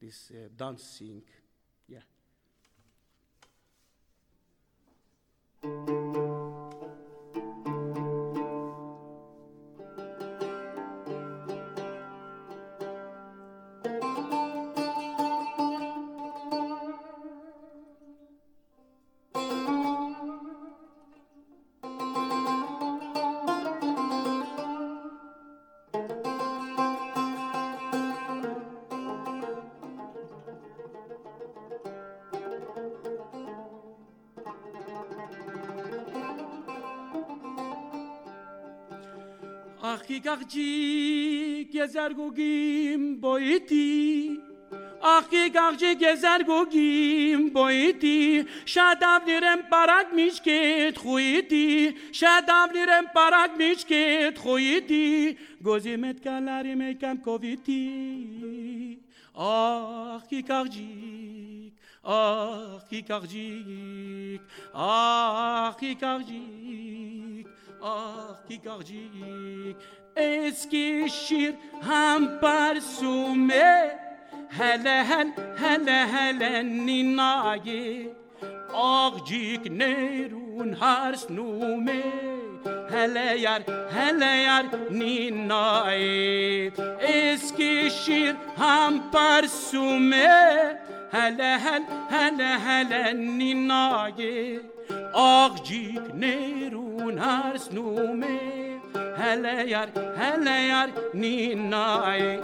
This uh, dance sing. Yeah. آخ کی کارجیک آخ کی کارجیک اے زر گوگیم بو اتی آخ کی کارجیک خویتی. شادام نیرم پاراگ میچکت خویتی. گوزی میت کلار میکم کوویتی آخ کی کارجیک آخ کی کارجیک آخ کی کارجیک arquegardique. Eskişir hem bersume hele hel hele hele ninayı Ağcık nerun hers nume hele yer hele yer ninayı Eskişir hem bersume hele hel hele hele ninayı ağcik nerun her snume hele yer hele yer ninay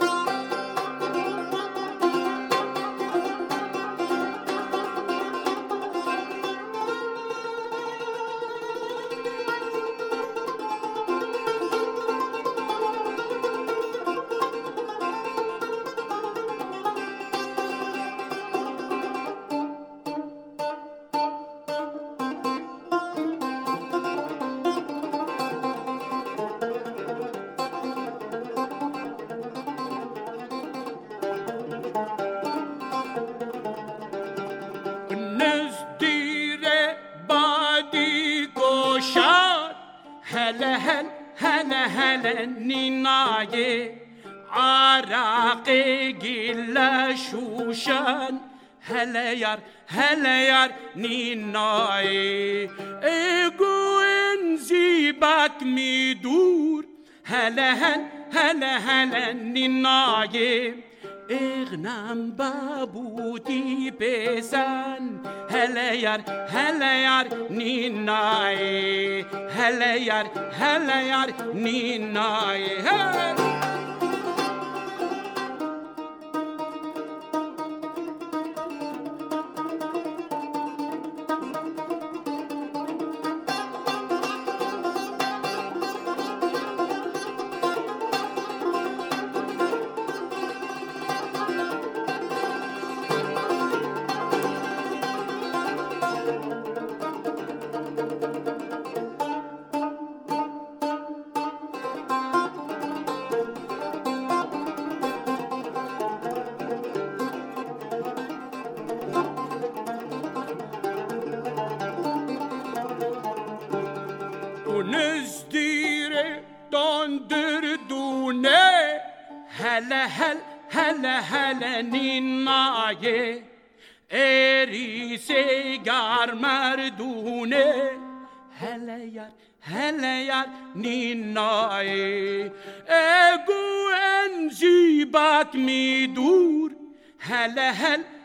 hele yar, hele yar ninayı. Ego enzi bak mi dur, hele hel, hele hele ninayı. اغنم ببودی بزن hele yar هله یار نینای هله یار هله یار نینای hele هل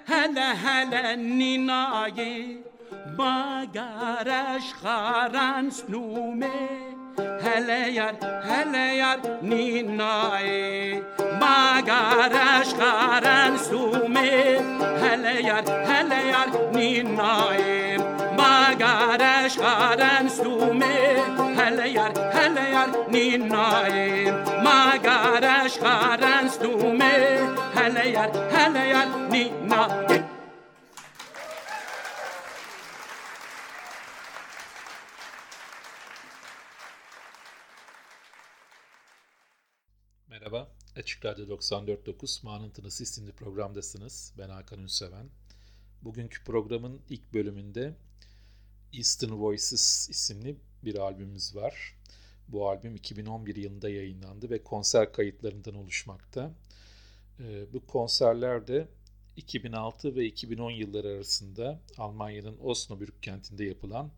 هل هل نینای باگرش خارن نومه هل یار هل یار نینای باگرش خارن نومه هل یار هل یار نینای باگرش خارن نومه هل یار هل یار نینای ماگرش خارن نومه hele yar hele yar ninay Merhaba, Açık Radyo 94.9 Manıntınız isimli programdasınız. Ben Hakan Ünseven. Bugünkü programın ilk bölümünde Eastern Voices isimli bir albümümüz var. Bu albüm 2011 yılında yayınlandı ve konser kayıtlarından oluşmakta. Ee, bu konserlerde 2006 ve 2010 yılları arasında Almanya'nın Osnabrück kentinde yapılan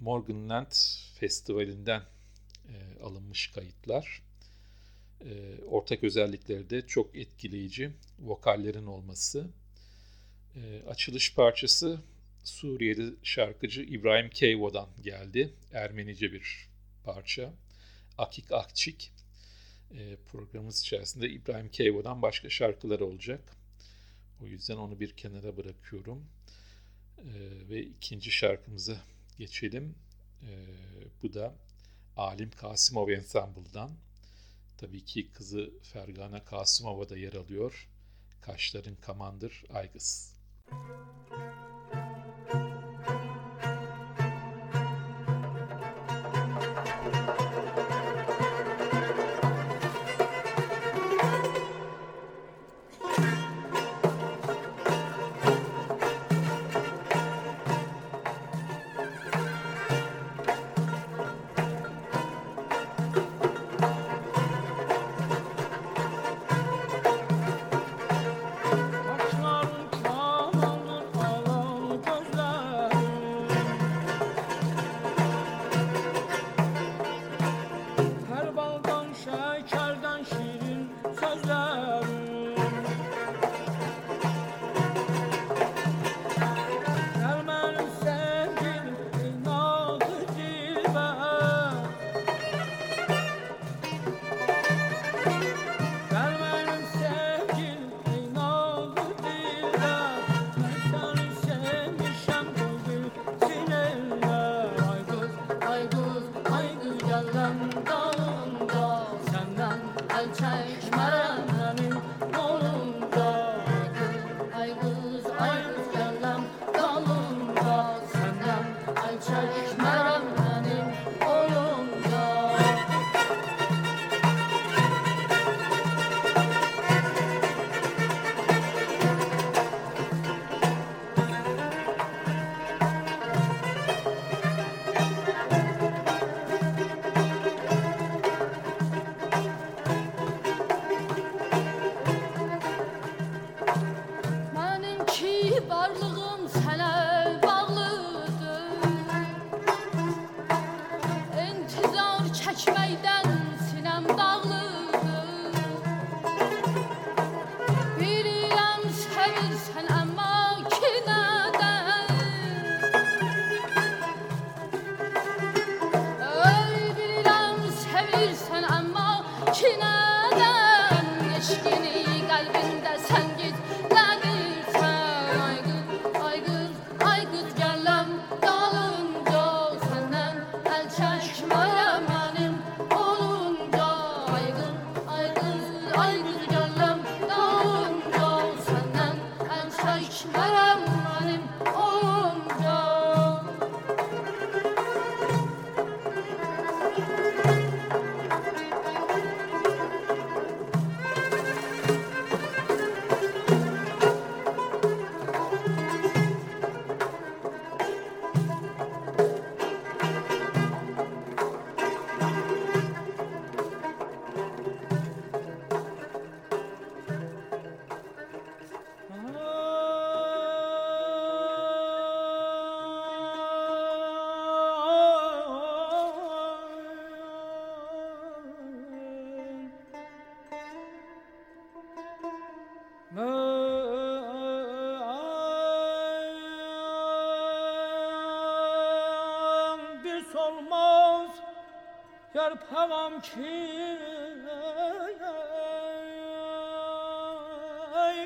Morgenland Festivali'nden e, alınmış kayıtlar. E, ortak özellikleri de çok etkileyici vokallerin olması. E, açılış parçası Suriyeli şarkıcı İbrahim Keyvo'dan geldi. Ermenice bir parça. Akik Akçik. E, programımız içerisinde İbrahim Keyvo'dan başka şarkılar olacak. O yüzden onu bir kenara bırakıyorum. E, ve ikinci şarkımıza geçelim. E, bu da Alim Kasimov Ensemble'dan. Tabii ki kızı Fergana Kasımova da yer alıyor. Kaşların Kamandır Aygız. Müzik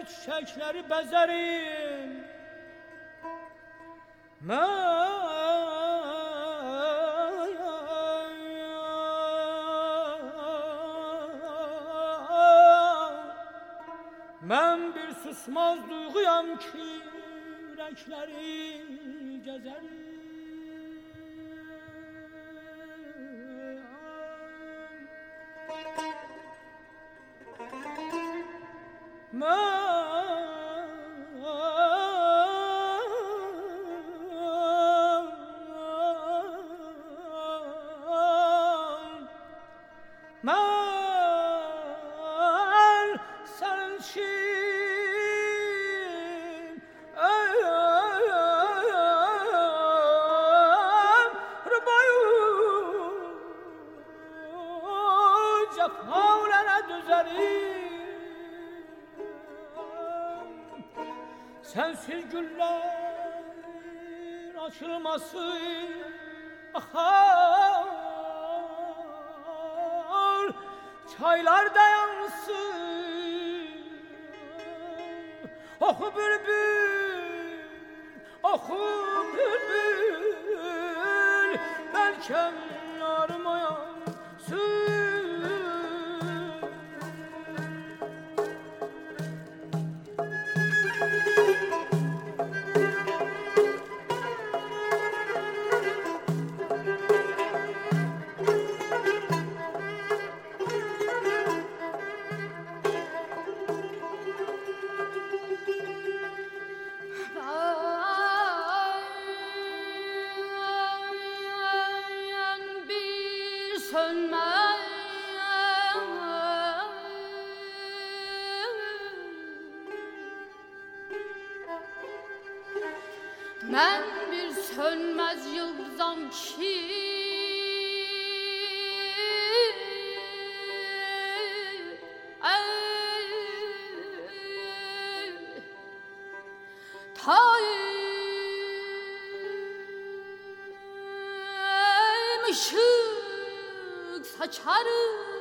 çiçekleri bezeri sweet. Tayyip ışık you.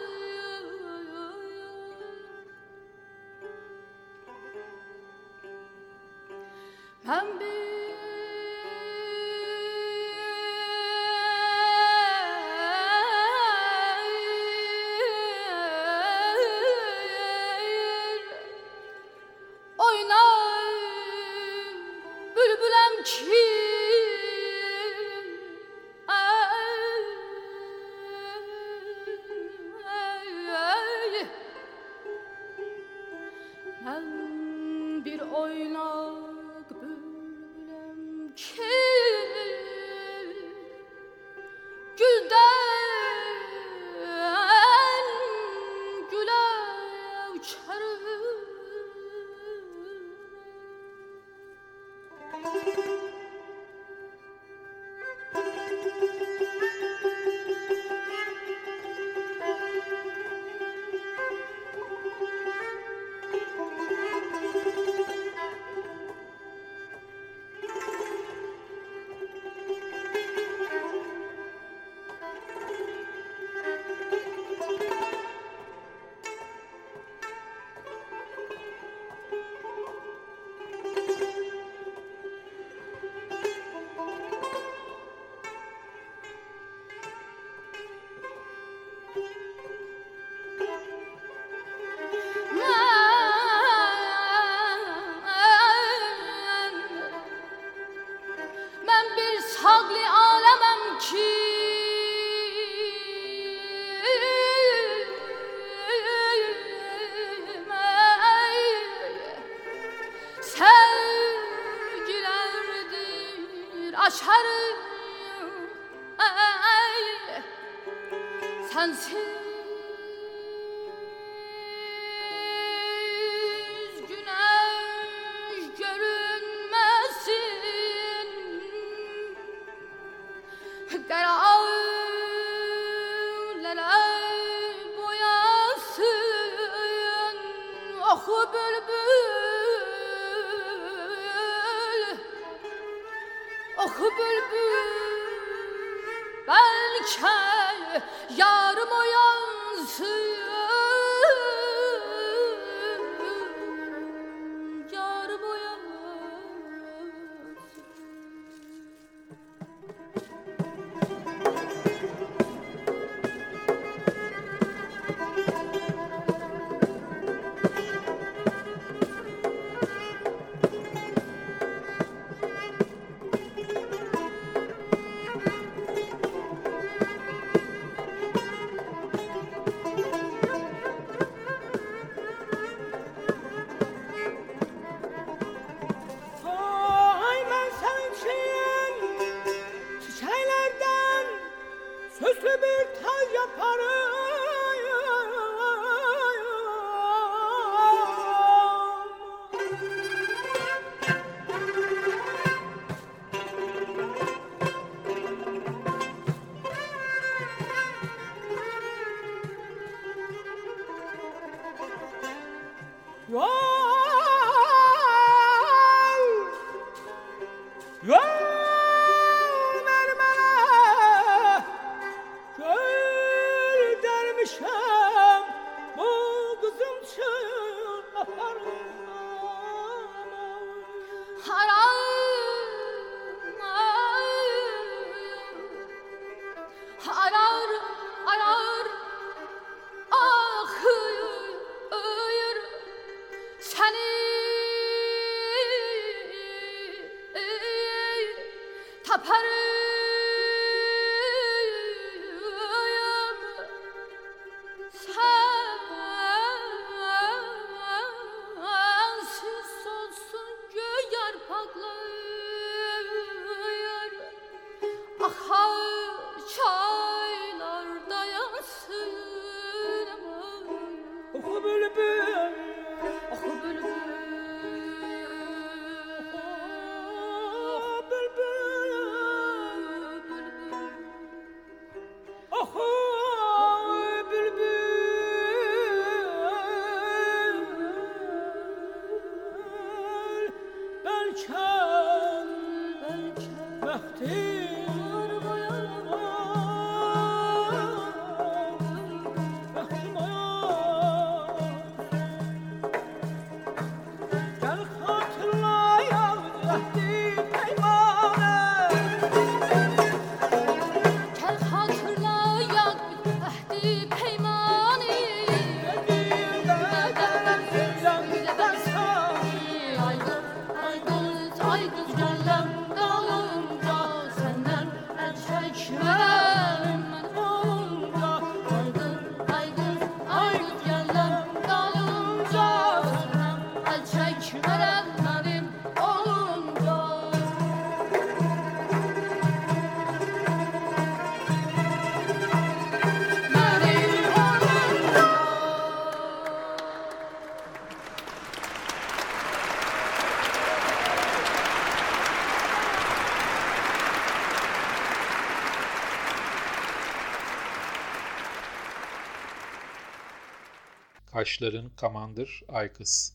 Kaşların Kamandır Aykız,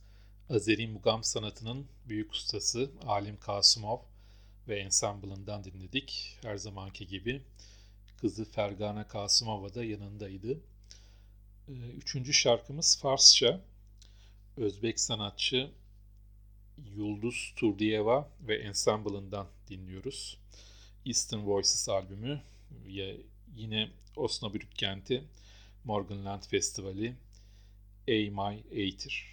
Azeri Mugam sanatının büyük ustası Alim Kasımov ve ensemble'ından dinledik. Her zamanki gibi kızı Fergana Kasımova da yanındaydı. Ee, üçüncü şarkımız Farsça. Özbek sanatçı Yulduz Turdiyeva ve ensemble'ından dinliyoruz. Eastern Voices albümü yine Osnabrück kenti Morganland Festivali My Eğitir.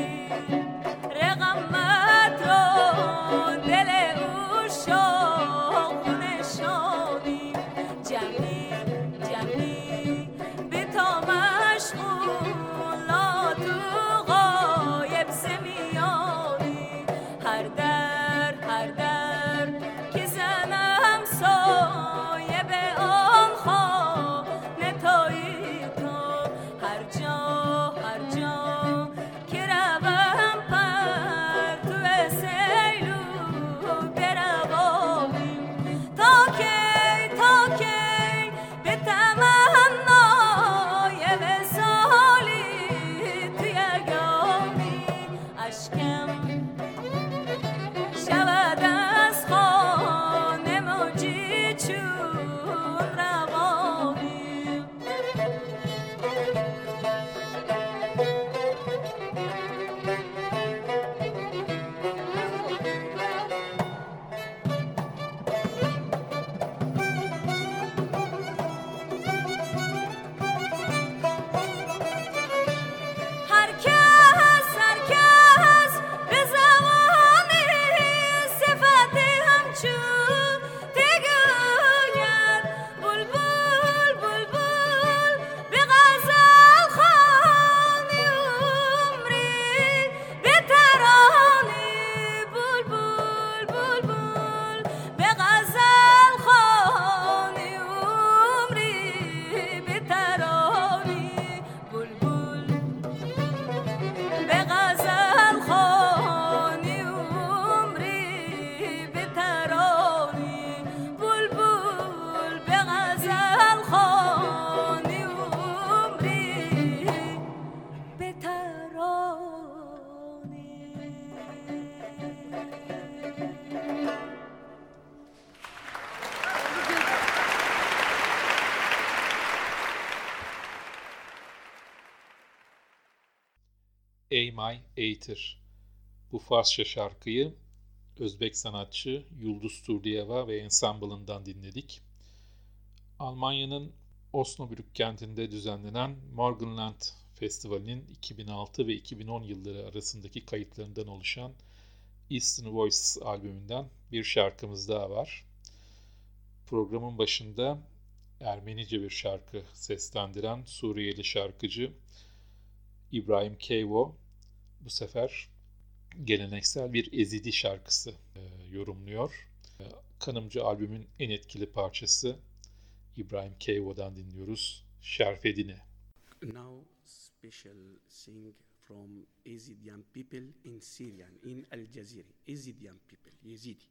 here. My Eğitir. Bu Farsça şarkıyı Özbek sanatçı Yulduz Turdiyeva ve Ensemble'ından dinledik. Almanya'nın Osnabrück kentinde düzenlenen Morgenland Festivali'nin 2006 ve 2010 yılları arasındaki kayıtlarından oluşan Eastern Voices albümünden bir şarkımız daha var. Programın başında Ermenice bir şarkı seslendiren Suriyeli şarkıcı İbrahim Keyvo bu sefer geleneksel bir Ezidi şarkısı e, yorumluyor. E, Kanımcı albümün en etkili parçası İbrahim Keyvo'dan dinliyoruz. Şerfedine. Now special sing from Ezidian people in Syria, in Al Jazeera. Ezidian people, Yazidi.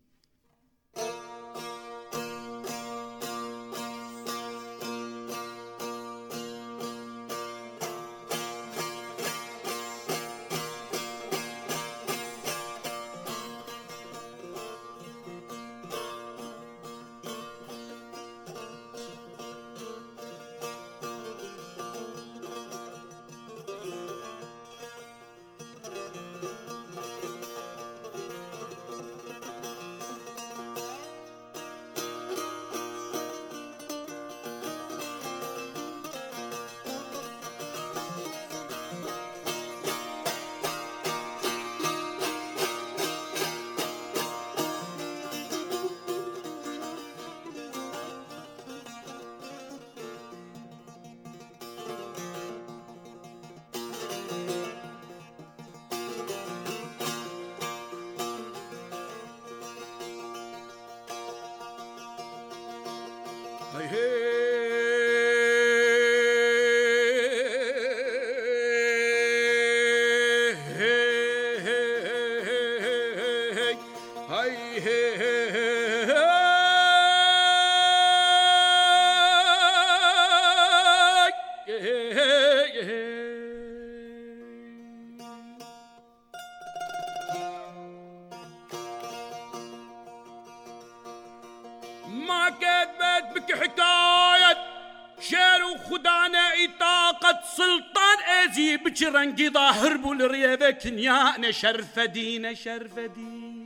انقضى هربوا لريبه كنيانا شرفدينا شرفدين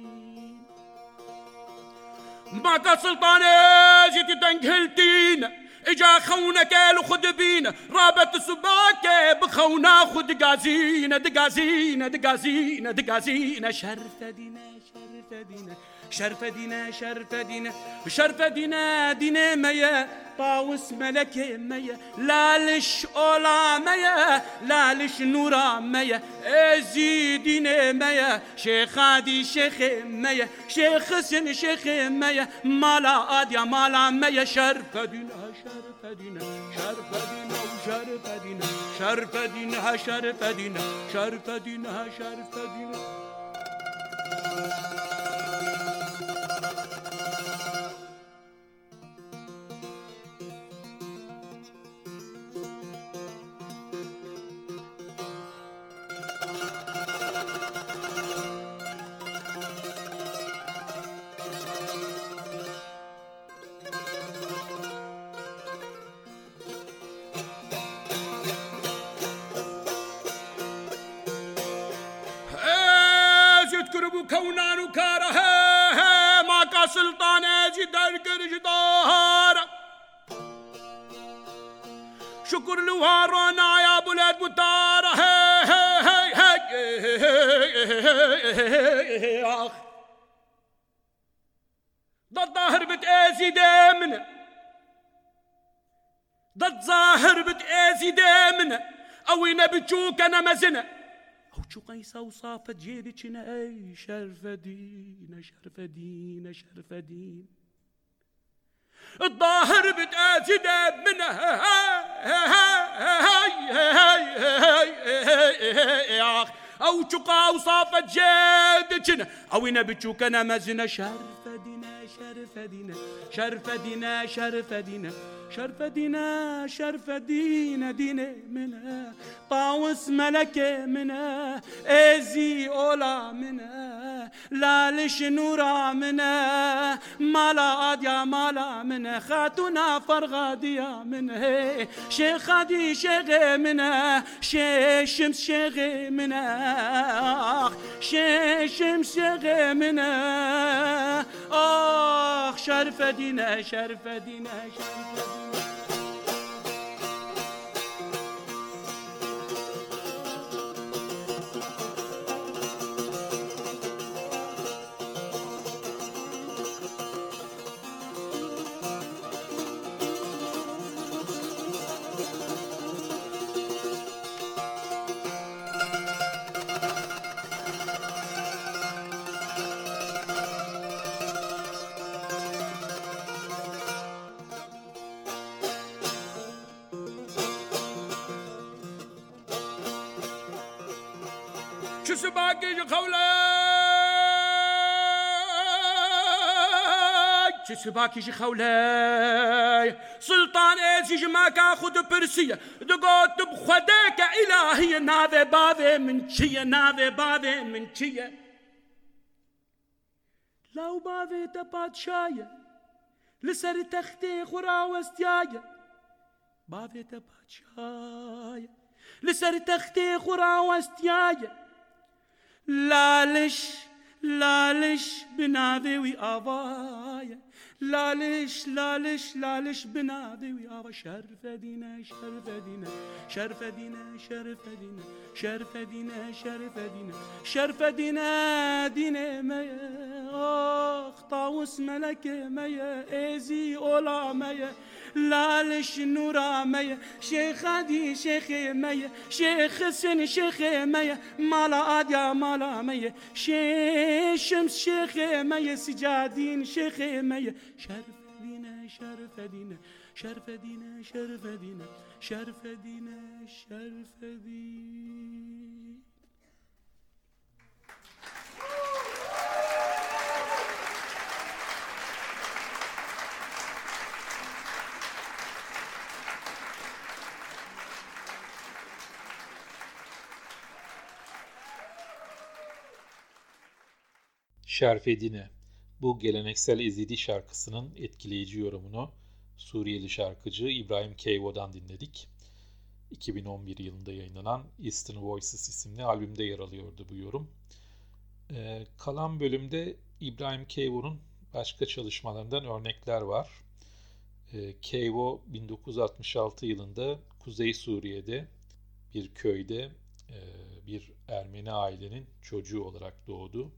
سلطان سلطانة جيت تنقهلتينا إجا خونا كال خد بينا رابت سباك بخونا خد قازينا دقازينا دقازينا دقازينا شرفدينا شرفدينا شرفدينا شرفدينا شرفدينا دينا ميا طاوس ملكي مية لالش لش أولا مية لا لش نورا مية زيدين مية شيخ عادي شيخ مية شيخ حسن شيخ مية مالا أديا مالا مية شرف دينها شرف دينها شرف دينها شرف دينها شرف دينها شرف دينها شرف دينها شرف دينها كونا نكاره ما کا سلطان جی در گرجدار شکر لوہارو نایا بلد هي ہے ضد ظاهر بتأذي دامنا ضد ظاهر بتأذي دامنا أوينا بتشوك أنا مزنا أو چو قیسا و صافه جیری چنه ای شرف دین شرف دین شرف دین الظاهر بتأتي منها ئەو چوقا و سافە شرف ئەوینە شرف مەزینە شرف دينا, شرف دينا شرفة دينا شرفة دينا دينا منا. طاوس ملكة منا. إزي أولا منا. لالش نورا منا. مالا آديا مالا منا. خاتونا فرغاديا منا. شيخ هادي شيخ منا. شيخ شمس شيخ منا. شيخ شمس شيخ منا. آخ شرفة دينا شرفة دينا شرفة دينا. Thank you. خولاي شو سباقي خولاي سلطان ايزي ما كاخد برسية دقوت بخدك الهي ناذي باذي من شية ناذي باذي من شية لو باذي تبات شاية لسر تختي خراوستياية باذي تبات شاية لسر تختي خراوستياية لالش لالش بناذي وآبايا لالش لالش لالش بناذي وآبا شرف دينا شرف دينا شرف دينا شرف دينا شرف دينا شرف دينا شرف دينا دينا ميا. اخ طاوس ملك ميا إيزي أولا ميا. لالش نورا ميا شيخ هادي شيخ ميا شيخ سن شيخ ميا مالا اديا مالا ميا شيخ شمس شيخ ميا سجادين شيخ ميا شرف دينا شرف دينا شرف دينا شرف دينا شرف دينا شرف دينا Şerfedine. Bu geleneksel Ezidi şarkısının etkileyici yorumunu Suriyeli şarkıcı İbrahim Keyvo'dan dinledik. 2011 yılında yayınlanan Eastern Voices isimli albümde yer alıyordu bu yorum. Ee, kalan bölümde İbrahim Kevo'nun başka çalışmalarından örnekler var. Ee, Kevo 1966 yılında Kuzey Suriye'de bir köyde e, bir Ermeni ailenin çocuğu olarak doğdu.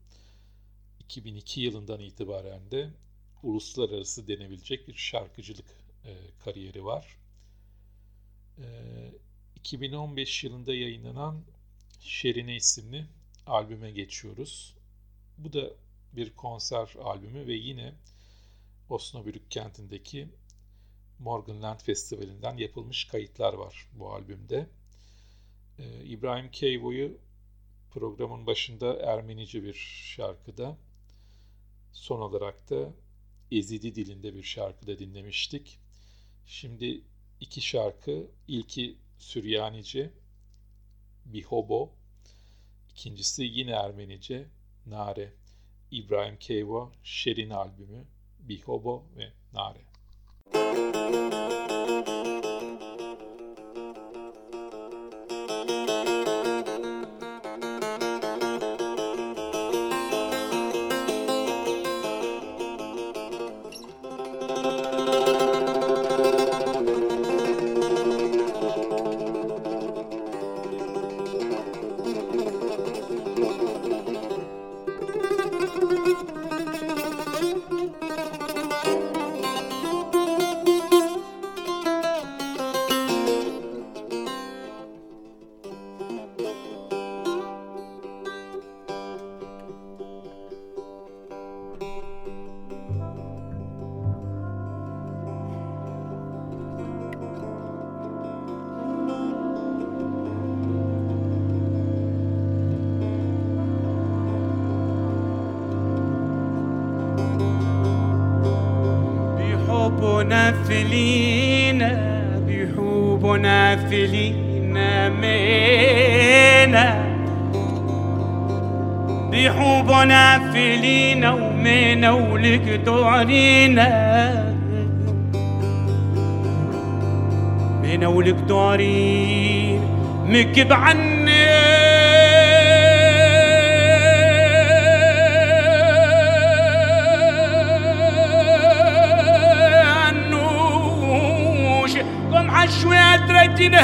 2002 yılından itibaren de uluslararası denebilecek bir şarkıcılık e, kariyeri var. 2015 e, yılında yayınlanan Şerine isimli albüme geçiyoruz. Bu da bir konser albümü ve yine Osnabrück kentindeki Morganland Festivali'nden yapılmış kayıtlar var bu albümde. Ee, İbrahim Keyvo'yu programın başında Ermenice bir şarkıda, Son olarak da Ezidi dilinde bir şarkı da dinlemiştik. Şimdi iki şarkı. İlki Süryanice Bihobo. İkincisi yine Ermenice Nare. İbrahim Keyvo Şerin albümü Bihobo ve Nare. Müzik علينا عني. النوش قم عشوية تردينا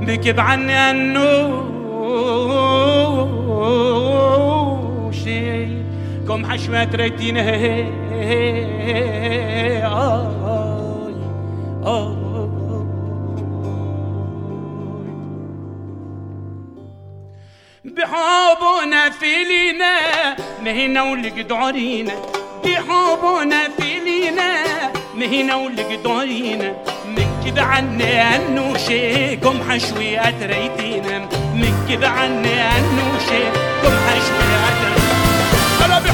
بكب عني النوش. كم حشمة تردين هي هي هي بحبنا فيلينا مهنا والقدارينا بحبنا فيلينا مهنا والقدارينا مكد عنا انو شيكم حشوي اتريتينا مكد عنا انو شيكم حشوي اتريتينا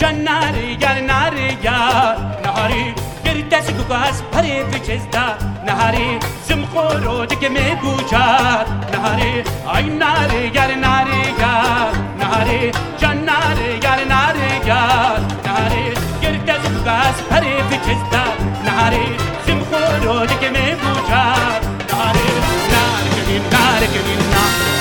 జన్నారిగల్ నారిగా నహరి گردش گو از پر دا نهاری زم خورو دیگه می بوچار نهاری این ناری گر ناری گر نهاری جان ناری گر ناری گر نهاری گردش گو از پر دا نهاری زم خورو دیگه می بوچار نهاری ناری نارگیل ناری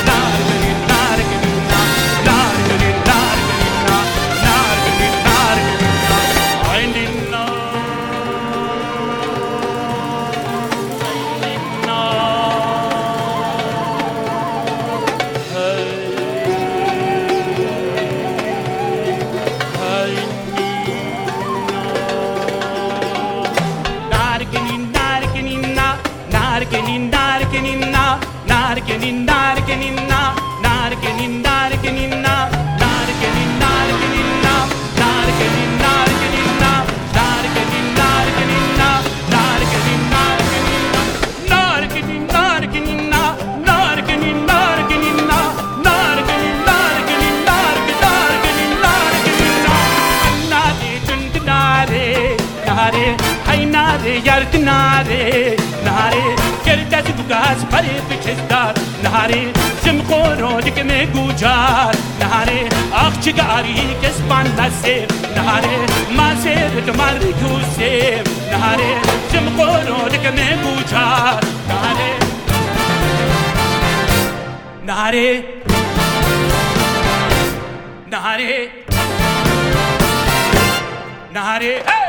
करते नारे नारे केर तेज बुगास परे पीछे दार नारे जिम को रोज के में गुजार नारे आँख चिगारी किस पांडा से नारे माँ से रिट मार नारे जिम को रोज के में गुजार नारे नारे नारे नारे, नारे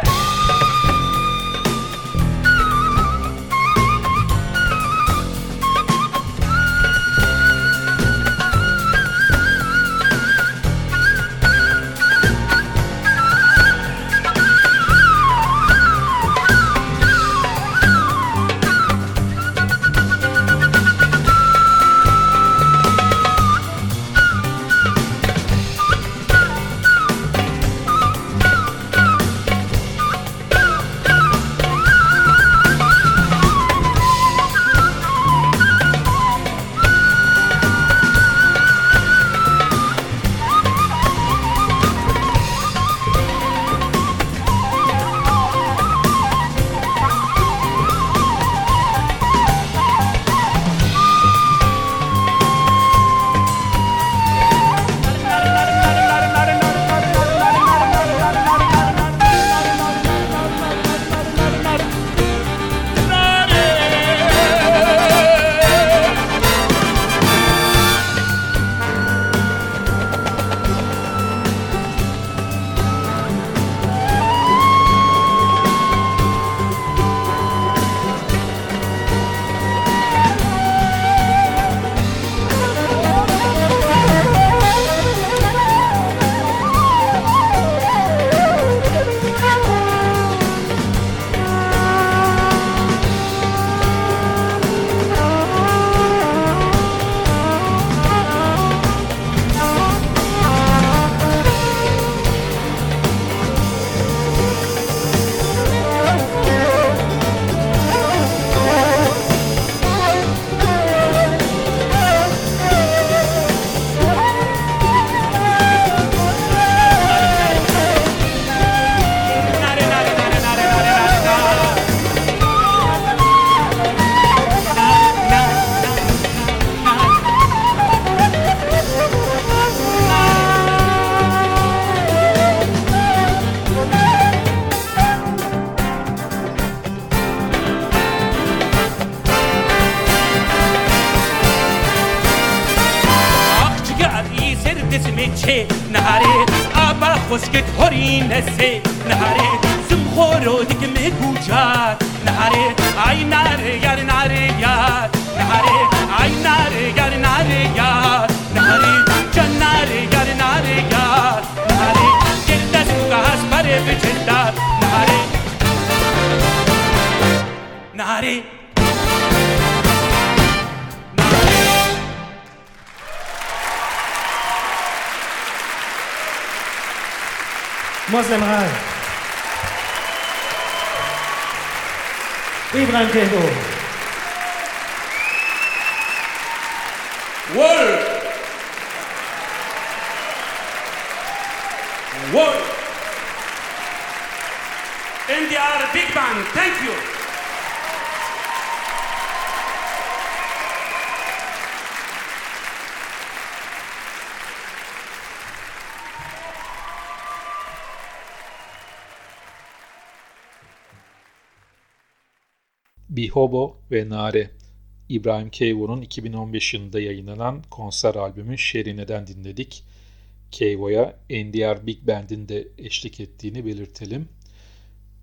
Muslim High. Ibrahim Keiko. World. World. And big Bang. Thank you. Bihobo ve Nare İbrahim Keivo'nun 2015 yılında yayınlanan konser albümü Şerine'den dinledik. Keivo'ya NDR Big Band'in de eşlik ettiğini belirtelim.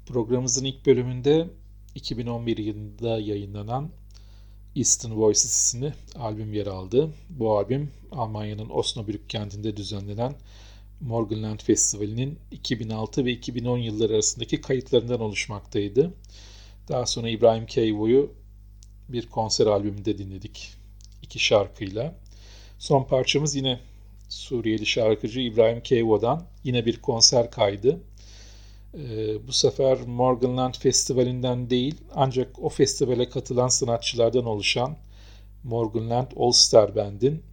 Programımızın ilk bölümünde 2011 yılında yayınlanan Eastern Voices isimli albüm yer aldı. Bu albüm Almanya'nın Osnabrück kentinde düzenlenen Morgenland Festivali'nin 2006 ve 2010 yılları arasındaki kayıtlarından oluşmaktaydı. Daha sonra İbrahim Keyvo'yu bir konser albümünde dinledik. iki şarkıyla. Son parçamız yine Suriyeli şarkıcı İbrahim Keyvo'dan yine bir konser kaydı. Ee, bu sefer Morganland Festivali'nden değil ancak o festivale katılan sanatçılardan oluşan Morganland All Star Band'in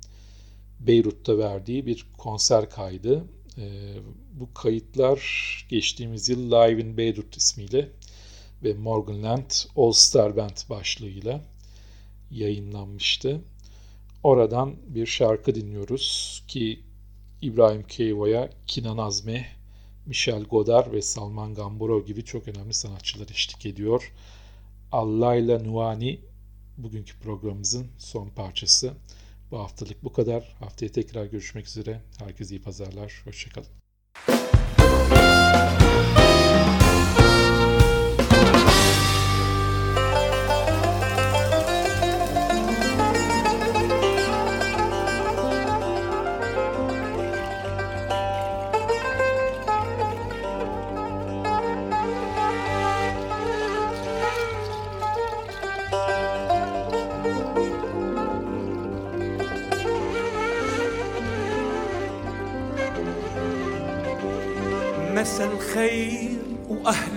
Beyrut'ta verdiği bir konser kaydı. Ee, bu kayıtlar geçtiğimiz yıl Live in Beirut ismiyle ve Morganland All Star Band başlığıyla yayınlanmıştı. Oradan bir şarkı dinliyoruz ki İbrahim Keivo'ya Kinan Azme, Michel Godard ve Salman Gambaro gibi çok önemli sanatçılar eşlik ediyor. Allah ile Nuani bugünkü programımızın son parçası. Bu haftalık bu kadar. Haftaya tekrar görüşmek üzere. Herkese iyi pazarlar. Hoşçakalın.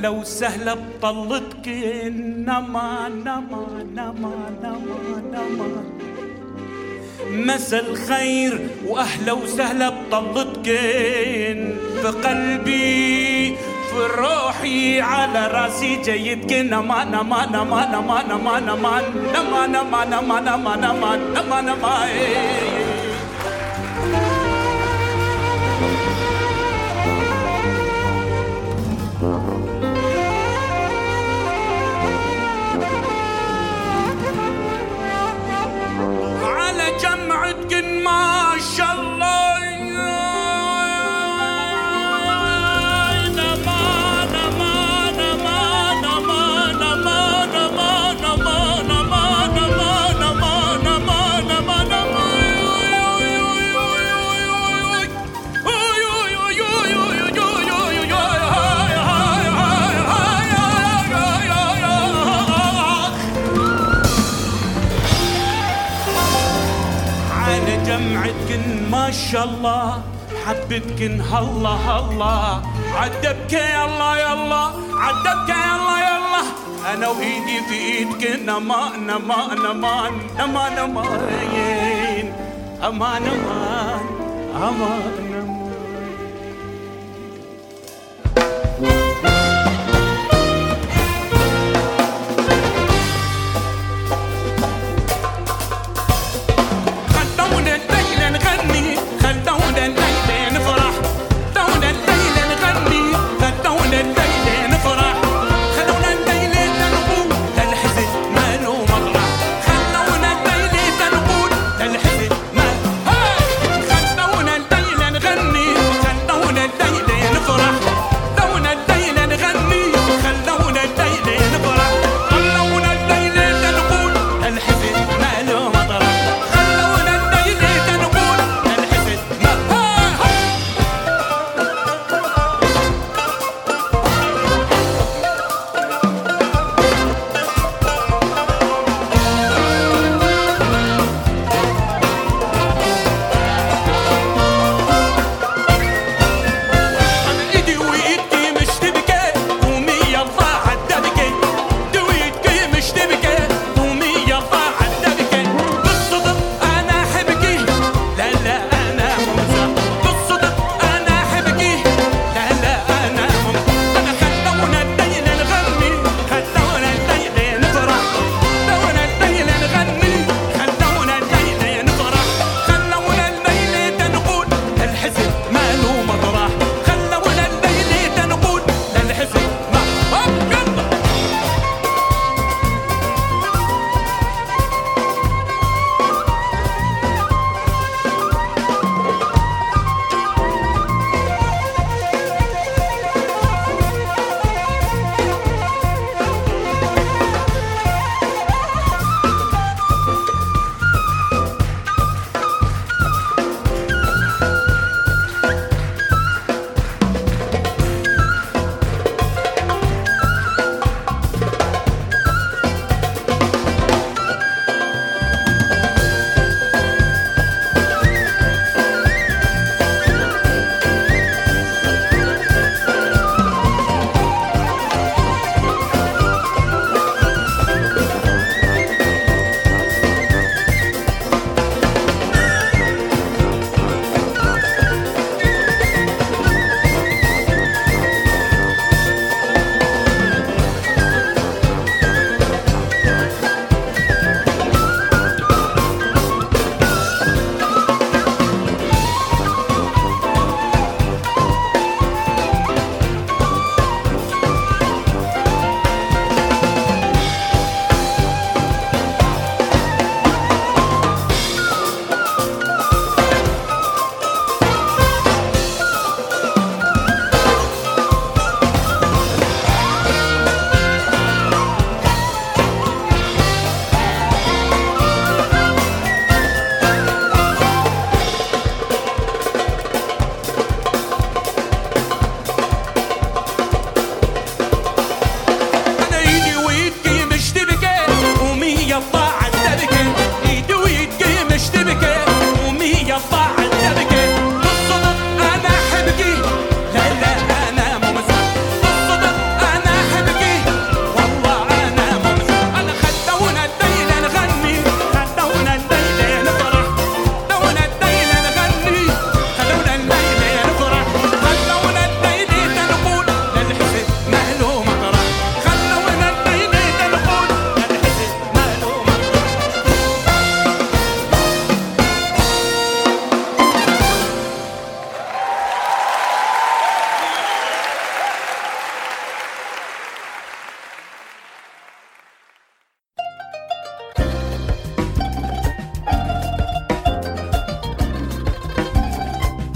وسهلا بطلتك نما نما نما نما نما مسا الخير واهلا وسهلا بطلتك في قلبي في روحي على راسي جيدك نما نما نما نما نما نما نما نما نما نما نما نما نما شاء الله حبتكن هلا هلا. عدبك يلا يلا عدبك يلا يلا أنا وإيدي في إيدك نما نما نما نما نما أمان أمان أمان أمان.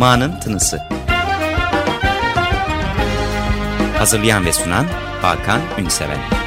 Ma'nın Tınısı. Hazırlayan ve sunan Hakan Ünseven.